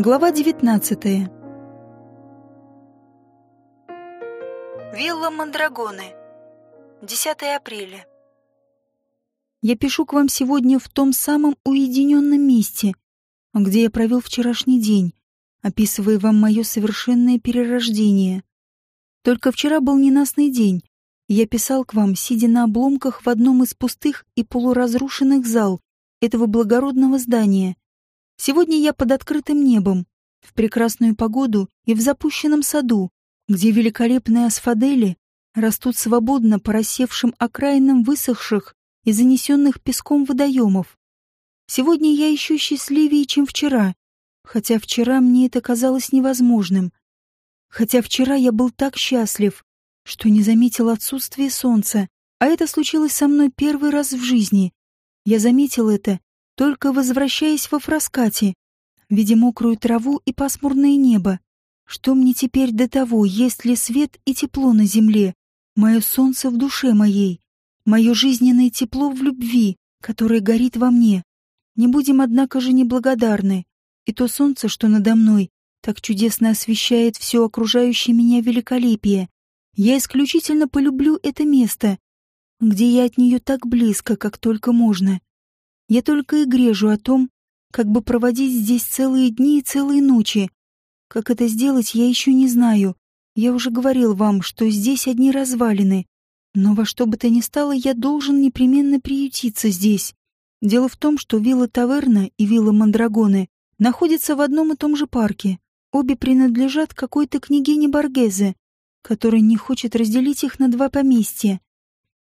Глава 19 Вилла Мандрагоны. 10 апреля. Я пишу к вам сегодня в том самом уединенном месте, где я провел вчерашний день, описывая вам мое совершенное перерождение. Только вчера был ненастный день, и я писал к вам, сидя на обломках в одном из пустых и полуразрушенных зал этого благородного здания. Сегодня я под открытым небом, в прекрасную погоду и в запущенном саду, где великолепные асфадели растут свободно по рассевшим окраинам высохших и занесенных песком водоемов. Сегодня я еще счастливее, чем вчера, хотя вчера мне это казалось невозможным. Хотя вчера я был так счастлив, что не заметил отсутствие солнца, а это случилось со мной первый раз в жизни. Я заметил это, только возвращаясь во Фраскате, видя мокрую траву и пасмурное небо. Что мне теперь до того, есть ли свет и тепло на земле, мое солнце в душе моей, мое жизненное тепло в любви, которое горит во мне? Не будем, однако же, неблагодарны. И то солнце, что надо мной, так чудесно освещает все окружающее меня великолепие. Я исключительно полюблю это место, где я от нее так близко, как только можно. Я только и грежу о том, как бы проводить здесь целые дни и целые ночи, как это сделать, я еще не знаю. Я уже говорил вам, что здесь одни развалины. Но во что бы то ни стало, я должен непременно приютиться здесь. Дело в том, что вилла Таверна и вилла Мандрагоны находятся в одном и том же парке. Обе принадлежат какой-то княгине Баргезе, которая не хочет разделить их на два поместья.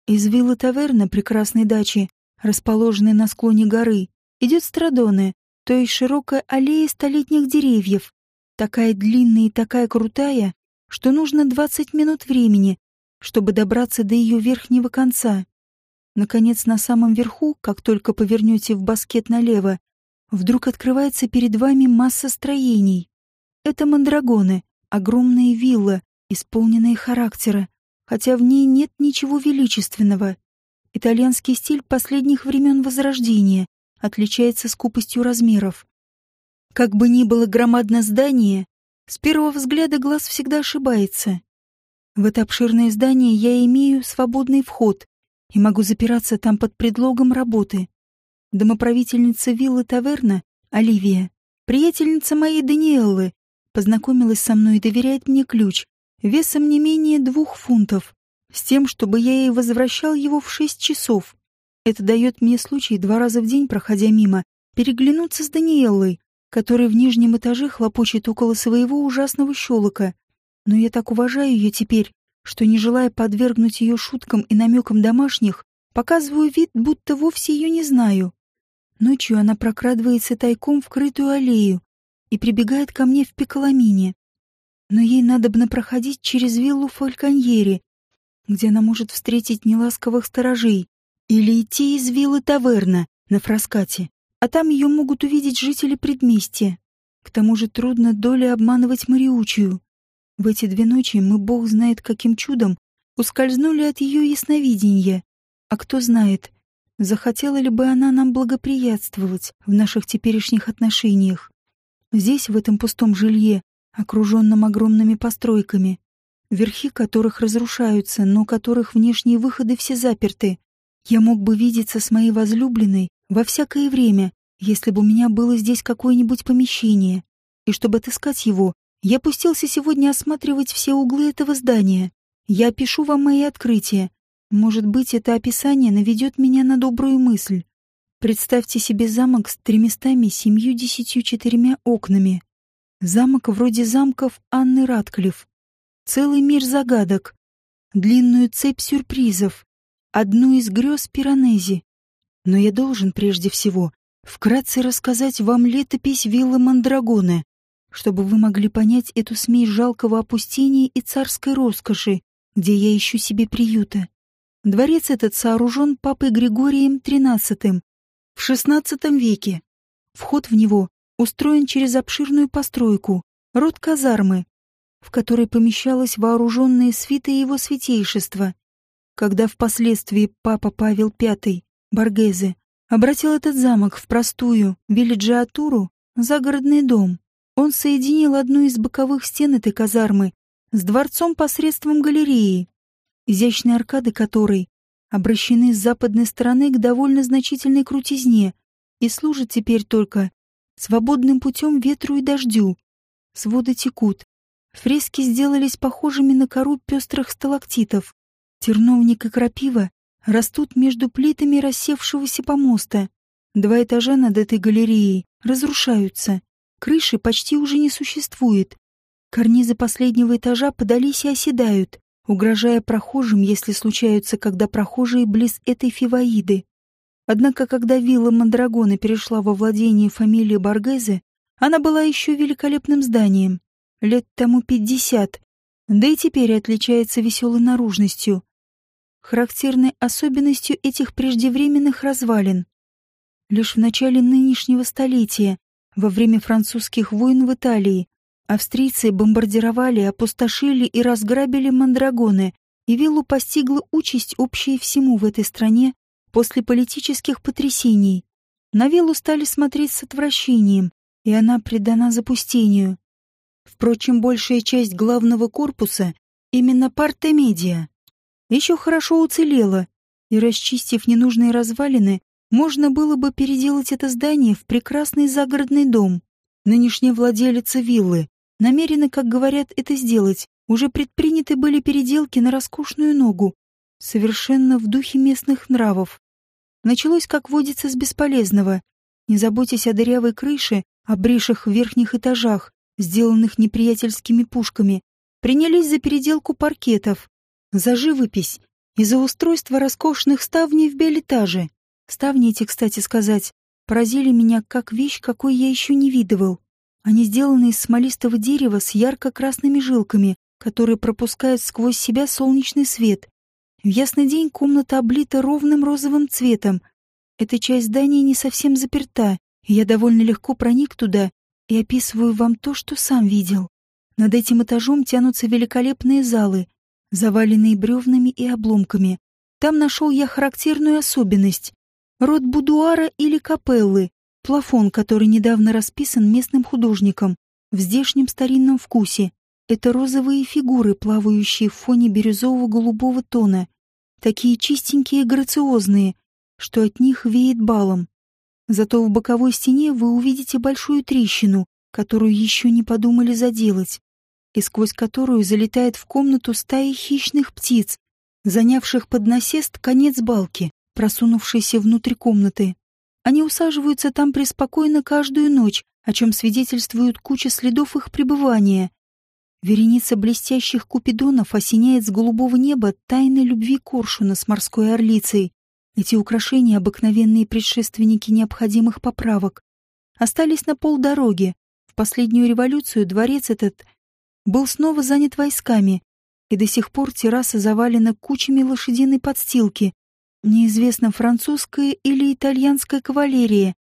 Из виллы Таверна, прекрасной дачи, расположенной на склоне горы, идет Страдоне, то есть широкая аллея столетних деревьев, такая длинная и такая крутая, что нужно 20 минут времени, чтобы добраться до ее верхнего конца. Наконец, на самом верху, как только повернете в баскет налево, вдруг открывается перед вами масса строений. Это мандрагоны, огромная вилла, исполненная характера, хотя в ней нет ничего величественного. Итальянский стиль последних времен Возрождения отличается скупостью размеров. Как бы ни было громадно здание, с первого взгляда глаз всегда ошибается. В это обширное здание я имею свободный вход и могу запираться там под предлогом работы. Домоправительница виллы Таверна, Оливия, приятельница моей Даниэллы, познакомилась со мной и доверяет мне ключ, весом не менее двух фунтов, с тем, чтобы я ей возвращал его в шесть часов. Это дает мне случай два раза в день, проходя мимо, переглянуться с Даниэллой, который в нижнем этаже хлопочет около своего ужасного щелока. Но я так уважаю ее теперь, что, не желая подвергнуть ее шуткам и намекам домашних, показываю вид, будто вовсе ее не знаю. Ночью она прокрадывается тайком в крытую аллею и прибегает ко мне в Пиколамине. Но ей надобно проходить через виллу Фальконьери, где она может встретить неласковых сторожей, или идти из виллы Таверна на Фраскате, а там ее могут увидеть жители предместья. К тому же трудно долей обманывать Мариучию. В эти две ночи мы, бог знает каким чудом, ускользнули от ее ясновидения. А кто знает, захотела ли бы она нам благоприятствовать в наших теперешних отношениях. Здесь, в этом пустом жилье, окруженном огромными постройками, верхи которых разрушаются, но которых внешние выходы все заперты, я мог бы видеться с моей возлюбленной во всякое время, если бы у меня было здесь какое-нибудь помещение. И чтобы отыскать его, я пустился сегодня осматривать все углы этого здания. Я опишу вам мои открытия. Может быть, это описание наведет меня на добрую мысль. Представьте себе замок с тремястами семью десятью четырьмя окнами. Замок вроде замков Анны Радклифф. Целый мир загадок. Длинную цепь сюрпризов. Одну из грез Пиранези. Но я должен прежде всего вкратце рассказать вам летопись виллы Мандрагоны, чтобы вы могли понять эту смесь жалкого опустения и царской роскоши, где я ищу себе приюта. Дворец этот сооружен папой Григорием XIII в XVI веке. Вход в него устроен через обширную постройку, род казармы, в которой помещалось вооруженные свиты его святейшества. Когда впоследствии папа Павел V Баргезе обратил этот замок в простую вилледжиатуру, загородный дом, Он соединил одну из боковых стен этой казармы с дворцом посредством галереи, изящные аркады которой обращены с западной стороны к довольно значительной крутизне и служат теперь только свободным путем ветру и дождю. Своды текут. Фрески сделались похожими на кору пестрых сталактитов. Терновник и крапива растут между плитами рассевшегося помоста. Два этажа над этой галереей разрушаются. Крыши почти уже не существует. Карнизы последнего этажа подались и оседают, угрожая прохожим, если случаются, когда прохожие близ этой фиваиды. Однако, когда вилла Мандрагона перешла во владение фамилии Баргезе, она была еще великолепным зданием, лет тому пятьдесят, да и теперь отличается веселой наружностью. Характерной особенностью этих преждевременных развалин. Лишь в начале нынешнего столетия, во время французских войн в Италии, австрийцы бомбардировали, опустошили и разграбили Мандрагоны, и виллу постигла участь общая всему в этой стране после политических потрясений. На виллу стали смотреть с отвращением, и она предана запустению. Впрочем, большая часть главного корпуса, именно парта медиа, еще хорошо уцелела, и, расчистив ненужные развалины, можно было бы переделать это здание в прекрасный загородный дом. Нынешняя владелица виллы намерена, как говорят, это сделать. Уже предприняты были переделки на роскошную ногу, совершенно в духе местных нравов. Началось, как водится, с бесполезного. Не заботясь о дырявой крыше, о брешах в верхних этажах, сделанных неприятельскими пушками, принялись за переделку паркетов, за живопись и за устройство роскошных ставней в белетаже. Ставни эти, кстати сказать, поразили меня как вещь, какой я еще не видывал. Они сделаны из смолистого дерева с ярко-красными жилками, которые пропускают сквозь себя солнечный свет. В ясный день комната облита ровным розовым цветом. Эта часть здания не совсем заперта, и я довольно легко проник туда и описываю вам то, что сам видел. Над этим этажом тянутся великолепные залы, заваленные бревнами и обломками. Там нашел я характерную особенность род будуара или капеллы, плафон, который недавно расписан местным художником в здешнем старинном вкусе. Это розовые фигуры, плавающие в фоне бирюзового голубого тона, такие чистенькие и грациозные, что от них веет балом. Зато в боковой стене вы увидите большую трещину, которую еще не подумали заделать, и сквозь которую залетает в комнату стаи хищных птиц, занявших под насест конец балки просунувшиеся внутрь комнаты. Они усаживаются там преспокойно каждую ночь, о чем свидетельствуют куча следов их пребывания. Вереница блестящих купидонов осеняет с голубого неба тайны любви коршуна с морской орлицей. Эти украшения — обыкновенные предшественники необходимых поправок. Остались на полдороги. В последнюю революцию дворец этот был снова занят войсками, и до сих пор терраса завалена кучами лошадиной подстилки, Неизвестно, французская или итальянская кавалерия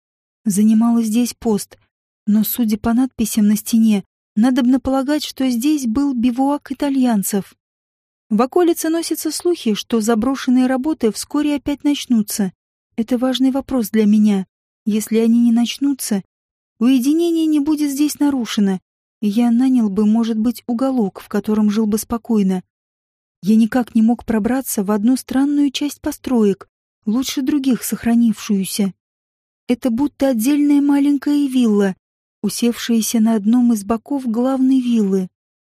занимала здесь пост, но, судя по надписям на стене, надобно полагать, что здесь был бивуак итальянцев. В околице носятся слухи, что заброшенные работы вскоре опять начнутся. Это важный вопрос для меня. Если они не начнутся, уединение не будет здесь нарушено, я нанял бы, может быть, уголок, в котором жил бы спокойно. Я никак не мог пробраться в одну странную часть построек, лучше других сохранившуюся. Это будто отдельная маленькая вилла, усевшаяся на одном из боков главной виллы.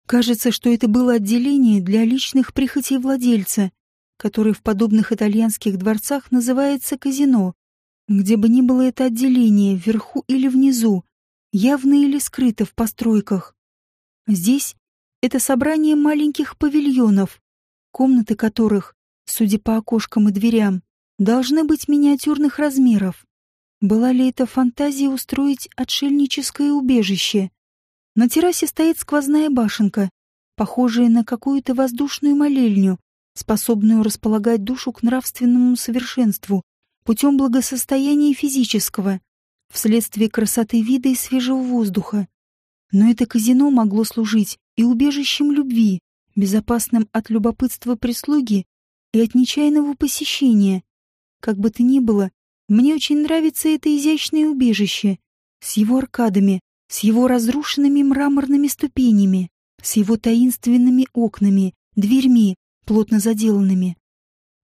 Кажется, что это было отделение для личных прихотей владельца, который в подобных итальянских дворцах называется казино. Где бы ни было это отделение, вверху или внизу, явно или скрыто в постройках. Здесь это собрание маленьких павильонов, комнаты которых, судя по окошкам и дверям, должны быть миниатюрных размеров. Была ли это фантазия устроить отшельническое убежище? На террасе стоит сквозная башенка, похожая на какую-то воздушную молельню, способную располагать душу к нравственному совершенству путем благосостояния физического, вследствие красоты вида и свежего воздуха. Но это казино могло служить и убежищем любви, безопасным от любопытства прислуги и от нечаянного посещения. Как бы то ни было, мне очень нравится это изящное убежище с его аркадами, с его разрушенными мраморными ступенями, с его таинственными окнами, дверьми, плотно заделанными.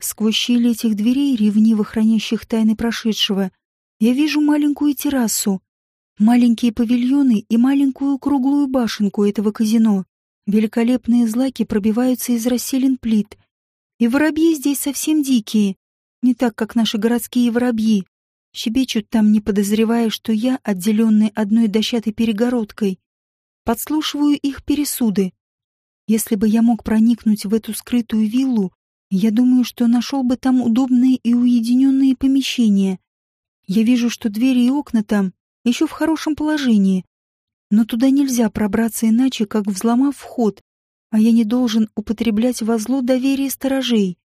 Сквозь щели этих дверей, ревниво хранящих тайны прошедшего, я вижу маленькую террасу, маленькие павильоны и маленькую круглую башенку этого казино. Великолепные злаки пробиваются из расселен плит. И воробьи здесь совсем дикие, не так, как наши городские воробьи. Щебечут там, не подозревая, что я, отделенный одной дощатой перегородкой, подслушиваю их пересуды. Если бы я мог проникнуть в эту скрытую виллу, я думаю, что нашел бы там удобные и уединенные помещения. Я вижу, что двери и окна там еще в хорошем положении, но туда нельзя пробраться иначе, как взломав вход, а я не должен употреблять во зло доверие сторожей.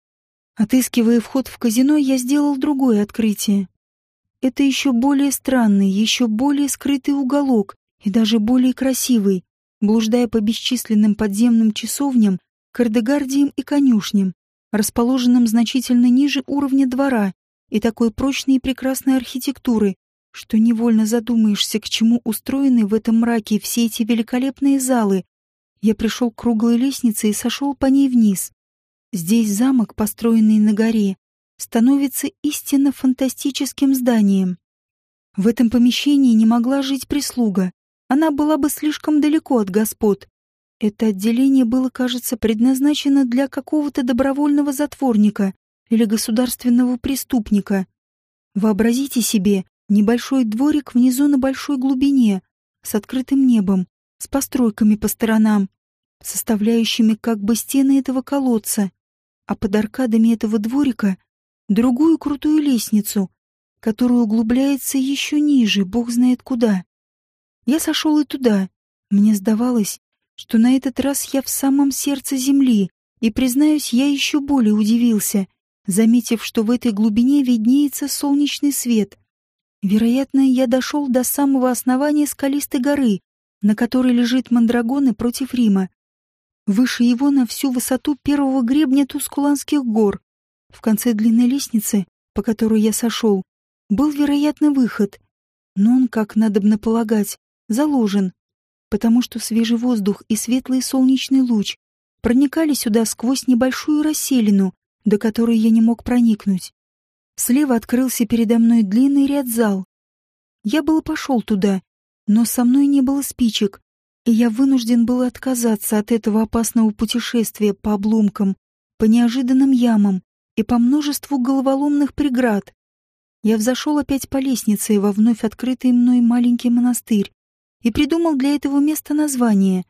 Отыскивая вход в казино, я сделал другое открытие. Это еще более странный, еще более скрытый уголок и даже более красивый, блуждая по бесчисленным подземным часовням, кардегардиям и конюшням, расположенным значительно ниже уровня двора и такой прочной и прекрасной архитектуры, что невольно задумаешься, к чему устроены в этом мраке все эти великолепные залы. Я пришел к круглой лестнице и сошел по ней вниз. Здесь замок, построенный на горе, становится истинно фантастическим зданием. В этом помещении не могла жить прислуга. Она была бы слишком далеко от господ. Это отделение было, кажется, предназначено для какого-то добровольного затворника или государственного преступника. Вообразите себе небольшой дворик внизу на большой глубине, с открытым небом, с постройками по сторонам, составляющими как бы стены этого колодца, а под аркадами этого дворика другую крутую лестницу, которая углубляется еще ниже, бог знает куда. Я сошел и туда. Мне сдавалось, что на этот раз я в самом сердце земли, и, признаюсь, я еще более удивился, заметив, что в этой глубине виднеется солнечный свет. Вероятно, я дошел до самого основания скалистой горы, на которой лежит Мандрагоны против Рима. Выше его на всю высоту первого гребня Тускуланских гор. В конце длинной лестницы, по которой я сошел, был, вероятно, выход, но он, как надобно полагать, заложен, потому что свежий воздух и светлый солнечный луч проникали сюда сквозь небольшую расселину, до которой я не мог проникнуть. Слева открылся передо мной длинный ряд зал. Я было пошел туда, но со мной не было спичек, и я вынужден был отказаться от этого опасного путешествия по обломкам, по неожиданным ямам и по множеству головоломных преград. Я взошел опять по лестнице во вновь открытый мной маленький монастырь, и придумал для этого места название.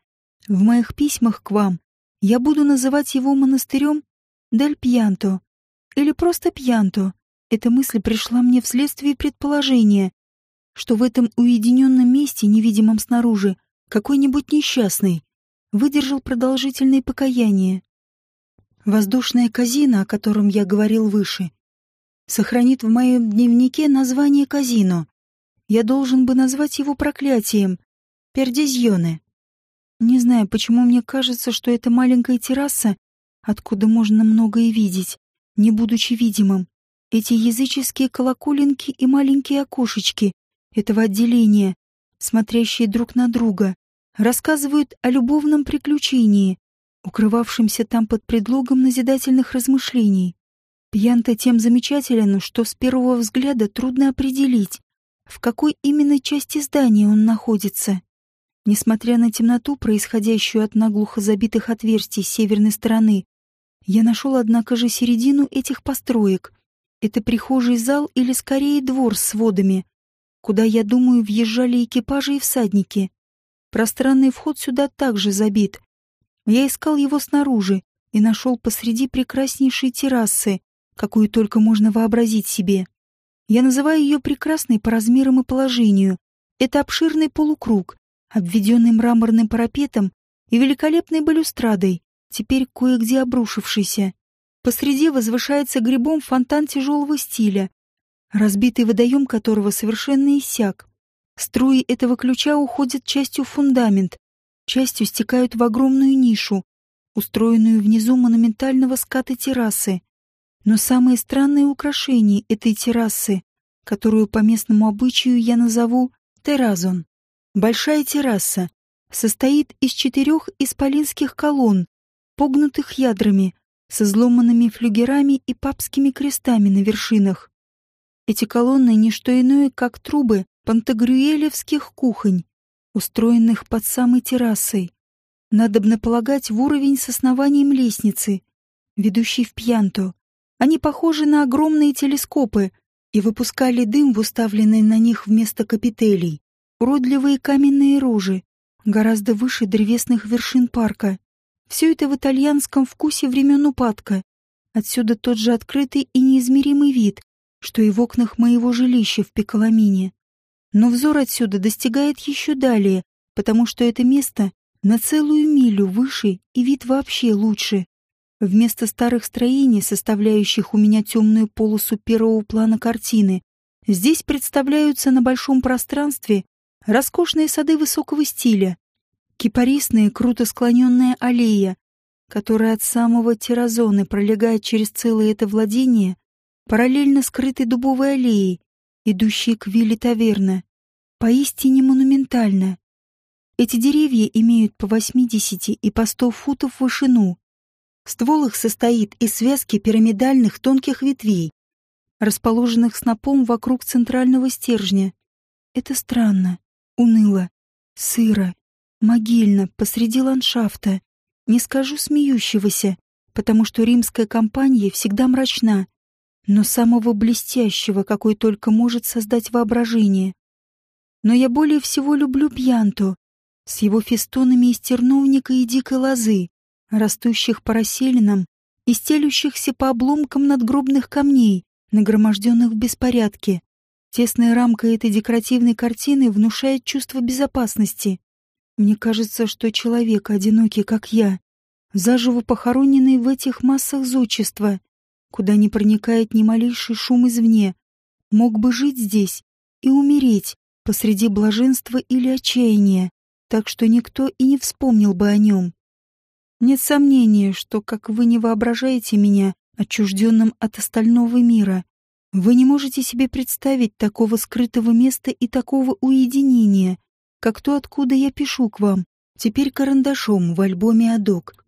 В моих письмах к вам я буду называть его монастырем Дель Пьянто или просто Пьянто. Эта мысль пришла мне вследствие предположения, что в этом уединенном месте, невидимом снаружи, какой-нибудь несчастный выдержал продолжительное покаяние. Воздушная казина, о котором я говорил выше, сохранит в моем дневнике название казино, я должен бы назвать его проклятием. Пердизьоне. Не знаю, почему мне кажется, что эта маленькая терраса, откуда можно многое видеть, не будучи видимым. Эти языческие колоколенки и маленькие окошечки этого отделения, смотрящие друг на друга, рассказывают о любовном приключении, укрывавшемся там под предлогом назидательных размышлений. Пьянта тем замечателен, что с первого взгляда трудно определить, в какой именно части здания он находится. Несмотря на темноту, происходящую от наглухо забитых отверстий северной стороны, я нашел, однако же, середину этих построек. Это прихожий зал или, скорее, двор с водами, куда, я думаю, въезжали экипажи и всадники. Пространный вход сюда также забит. Я искал его снаружи и нашел посреди прекраснейшей террасы, какую только можно вообразить себе. Я называю ее прекрасной по размерам и положению. Это обширный полукруг, обведенный мраморным парапетом и великолепной балюстрадой, теперь кое-где обрушившийся. Посреди возвышается грибом фонтан тяжелого стиля, разбитый водоем которого совершенно иссяк. Струи этого ключа уходят частью в фундамент, частью стекают в огромную нишу, устроенную внизу монументального ската террасы. Но самое странное украшение этой террасы, которую по местному обычаю я назову терразон, Большая терраса состоит из четырех исполинских колонн, погнутых ядрами, с изломанными флюгерами и папскими крестами на вершинах. Эти колонны — не что иное, как трубы пантагрюэлевских кухонь, устроенных под самой террасой. Надобно полагать в уровень с основанием лестницы, ведущей в пьянту. Они похожи на огромные телескопы и выпускали дым в уставленные на них вместо капителей. Уродливые каменные рожи, гораздо выше древесных вершин парка. Все это в итальянском вкусе времен упадка. Отсюда тот же открытый и неизмеримый вид, что и в окнах моего жилища в Пиколамине. Но взор отсюда достигает еще далее, потому что это место на целую милю выше и вид вообще лучше. Вместо старых строений, составляющих у меня темную полосу первого плана картины, здесь представляются на большом пространстве роскошные сады высокого стиля, кипарисная круто склоненная аллея, которая от самого терразоны пролегает через целое это владение, параллельно скрытой дубовой аллеей, идущей к вилле таверна, поистине монументально. Эти деревья имеют по 80 и по 100 футов в вышину. Ствол их состоит из связки пирамидальных тонких ветвей, расположенных снопом вокруг центрального стержня. Это странно, уныло, сыро могильно, посреди ландшафта. Не скажу смеющегося, потому что римская компания всегда мрачна, но самого блестящего, какой только может создать воображение. Но я более всего люблю Пьянту, с его фестонами из терновника и дикой лозы, растущих по расселинам и стелющихся по обломкам надгробных камней, нагроможденных в беспорядке. Тесная рамка этой декоративной картины внушает чувство безопасности. Мне кажется, что человек, одинокий, как я, заживо похороненный в этих массах зодчества, куда не проникает ни малейший шум извне, мог бы жить здесь и умереть посреди блаженства или отчаяния, так что никто и не вспомнил бы о нем. Нет сомнения, что, как вы не воображаете меня отчужденным от остального мира, вы не можете себе представить такого скрытого места и такого уединения, как то, откуда я пишу к вам, теперь карандашом в альбоме «Адок».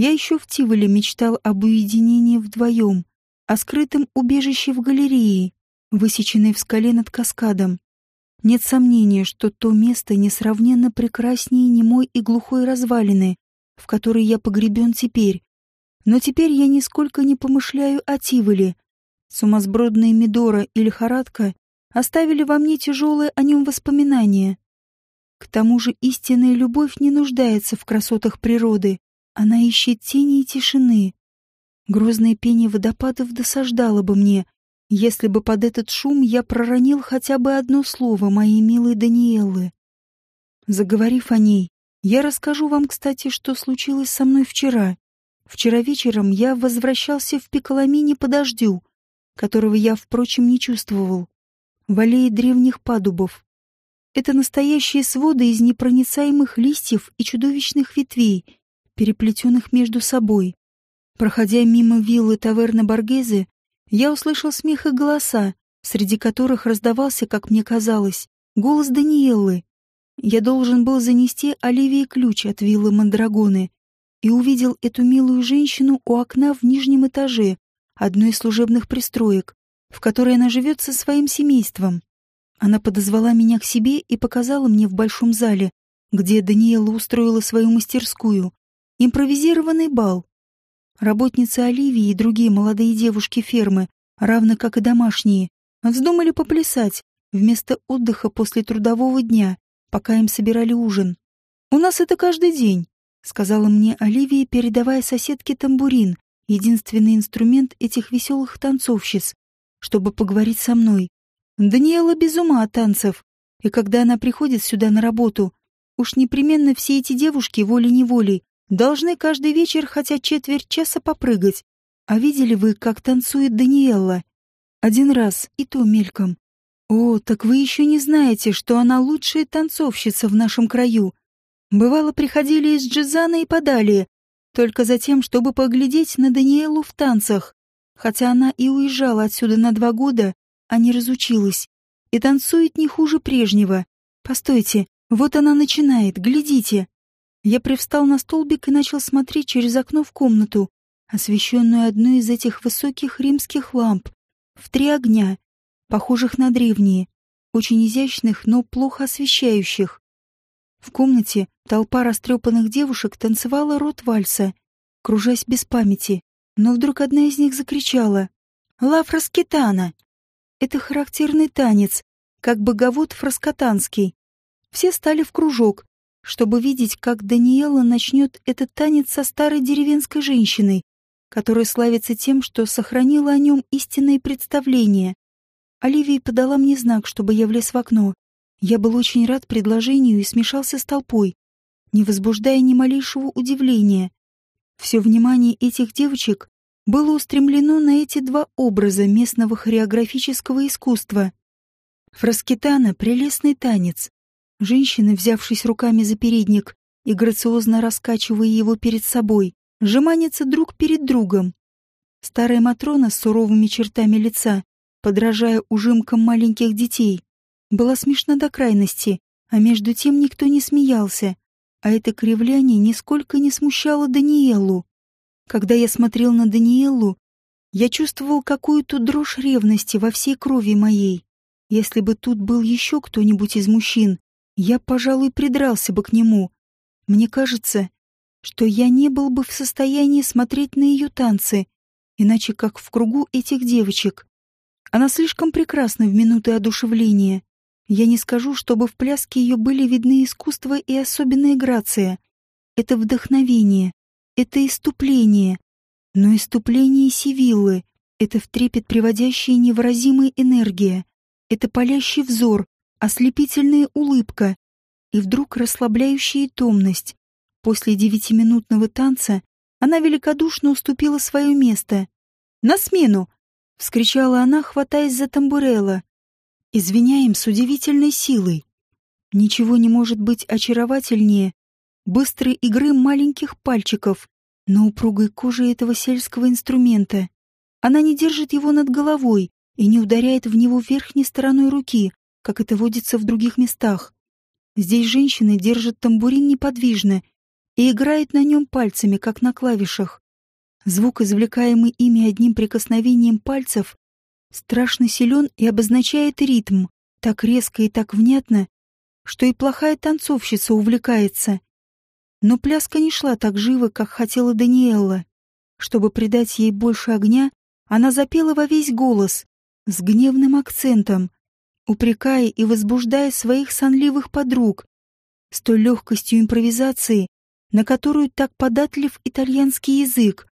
Я еще в Тиволе мечтал об уединении вдвоем, о скрытом убежище в галерее, высеченной в скале над каскадом. Нет сомнения, что то место несравненно прекраснее немой и глухой развалины, в которой я погребен теперь. Но теперь я нисколько не помышляю о Тиволе. Сумасбродная Мидора и лихорадка оставили во мне тяжелое о нем воспоминание. К тому же истинная любовь не нуждается в красотах природы, она ищет тени и тишины. Грозное пение водопадов досаждало бы мне, если бы под этот шум я проронил хотя бы одно слово моей милой Даниэллы. Заговорив о ней, я расскажу вам, кстати, что случилось со мной вчера. Вчера вечером я возвращался в Пиколамине по дождю, которого я, впрочем, не чувствовал, в аллее древних падубов. Это настоящие своды из непроницаемых листьев и чудовищных ветвей, переплетенных между собой. Проходя мимо виллы таверны Баргезе, я услышал смех и голоса, среди которых раздавался, как мне казалось, голос Даниэллы. Я должен был занести Оливии ключ от виллы Мандрагоны и увидел эту милую женщину у окна в нижнем этаже одной из служебных пристроек, в которой она живет со своим семейством. Она подозвала меня к себе и показала мне в большом зале, где Даниэла устроила свою мастерскую, импровизированный бал. Работницы Оливии и другие молодые девушки фермы, равно как и домашние, вздумали поплясать вместо отдыха после трудового дня, пока им собирали ужин. «У нас это каждый день», — сказала мне Оливия, передавая соседке тамбурин, единственный инструмент этих веселых танцовщиц, чтобы поговорить со мной. Даниэла без ума от танцев, и когда она приходит сюда на работу, уж непременно все эти девушки волей-неволей должны каждый вечер хотя четверть часа попрыгать. А видели вы, как танцует Даниэлла? Один раз, и то мельком. О, так вы еще не знаете, что она лучшая танцовщица в нашем краю. Бывало, приходили из Джизана и подали, только за тем, чтобы поглядеть на Даниэлу в танцах. Хотя она и уезжала отсюда на два года, а не разучилась. И танцует не хуже прежнего. Постойте, Вот она начинает, глядите. Я привстал на столбик и начал смотреть через окно в комнату, освещенную одной из этих высоких римских ламп, в три огня, похожих на древние, очень изящных, но плохо освещающих. В комнате толпа растрепанных девушек танцевала рот вальса, кружась без памяти, но вдруг одна из них закричала «Ла фраскетана!». Это характерный танец, как боговод фраскотанский. Все стали в кружок, чтобы видеть, как Даниэла начнет этот танец со старой деревенской женщиной, которая славится тем, что сохранила о нем истинные представления. Оливия подала мне знак, чтобы я влез в окно. Я был очень рад предложению и смешался с толпой, не возбуждая ни малейшего удивления. Все внимание этих девочек было устремлено на эти два образа местного хореографического искусства. Фраскетана — прелестный танец. Женщины, взявшись руками за передник и грациозно раскачивая его перед собой, жеманятся друг перед другом. Старая Матрона с суровыми чертами лица, подражая ужимкам маленьких детей, была смешна до крайности, а между тем никто не смеялся, а это кривляние нисколько не смущало Даниэлу. Когда я смотрел на Даниэлу, я чувствовал какую-то дрожь ревности во всей крови моей. Если бы тут был еще кто-нибудь из мужчин, я, пожалуй, придрался бы к нему. Мне кажется, что я не был бы в состоянии смотреть на ее танцы, иначе как в кругу этих девочек. Она слишком прекрасна в минуты одушевления. Я не скажу, чтобы в пляске ее были видны искусство и особенная грация. Это вдохновение, это иступление. Но иступление Сивиллы — это в трепет приводящая невыразимая энергия. Это палящий взор, ослепительная улыбка и вдруг расслабляющая томность. После девятиминутного танца она великодушно уступила свое место. «На смену!» — вскричала она, хватаясь за тамбурелла. Извиняем с удивительной силой. Ничего не может быть очаровательнее быстрой игры маленьких пальчиков на упругой коже этого сельского инструмента. Она не держит его над головой, и не ударяет в него верхней стороной руки, как это водится в других местах. Здесь женщины держат тамбурин неподвижно и играют на нем пальцами, как на клавишах. Звук, извлекаемый ими одним прикосновением пальцев, страшно силен и обозначает ритм, так резко и так внятно, что и плохая танцовщица увлекается. Но пляска не шла так живо, как хотела Даниэлла. Чтобы придать ей больше огня, она запела во весь голос, с гневным акцентом, упрекая и возбуждая своих сонливых подруг, с той легкостью импровизации, на которую так податлив итальянский язык.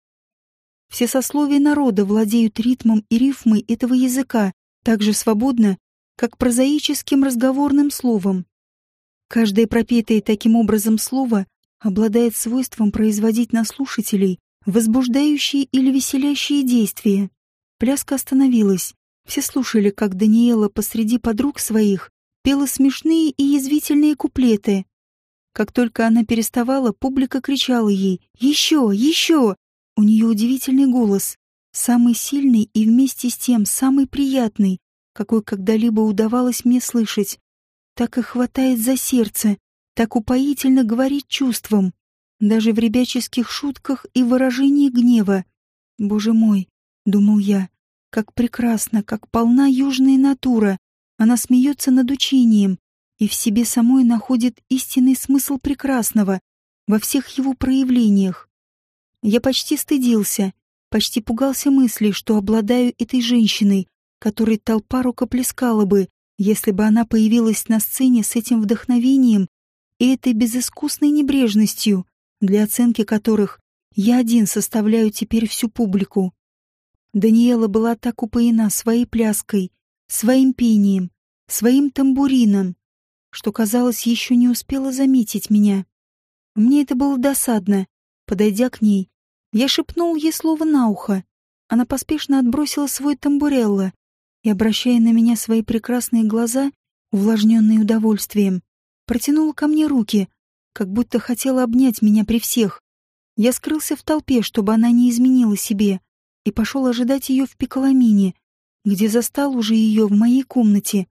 Все сословия народа владеют ритмом и рифмой этого языка так же свободно, как прозаическим разговорным словом. Каждое пропетое таким образом слово обладает свойством производить на слушателей возбуждающие или веселящие действия. Пляска остановилась. Все слушали, как Даниэла посреди подруг своих пела смешные и язвительные куплеты. Как только она переставала, публика кричала ей «Еще! Еще!». У нее удивительный голос, самый сильный и вместе с тем самый приятный, какой когда-либо удавалось мне слышать. Так и хватает за сердце, так упоительно говорить чувством, даже в ребяческих шутках и выражении гнева. «Боже мой!» — думал я. Как прекрасно, как полна южная натура. Она смеется над учением и в себе самой находит истинный смысл прекрасного во всех его проявлениях. Я почти стыдился, почти пугался мысли, что обладаю этой женщиной, которой толпа рукоплескала бы, если бы она появилась на сцене с этим вдохновением и этой безыскусной небрежностью, для оценки которых я один составляю теперь всю публику. Даниэла была так упоена своей пляской, своим пением, своим тамбурином, что, казалось, еще не успела заметить меня. Мне это было досадно. Подойдя к ней, я шепнул ей слово на ухо. Она поспешно отбросила свой тамбурелло и, обращая на меня свои прекрасные глаза, увлажненные удовольствием, протянула ко мне руки, как будто хотела обнять меня при всех. Я скрылся в толпе, чтобы она не изменила себе и пошел ожидать ее в Пиколамине, где застал уже ее в моей комнате.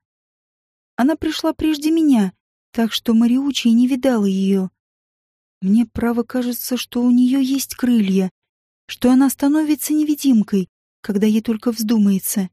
Она пришла прежде меня, так что Мариучи не видала ее. Мне, право, кажется, что у нее есть крылья, что она становится невидимкой, когда ей только вздумается.